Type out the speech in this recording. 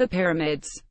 The pyramids.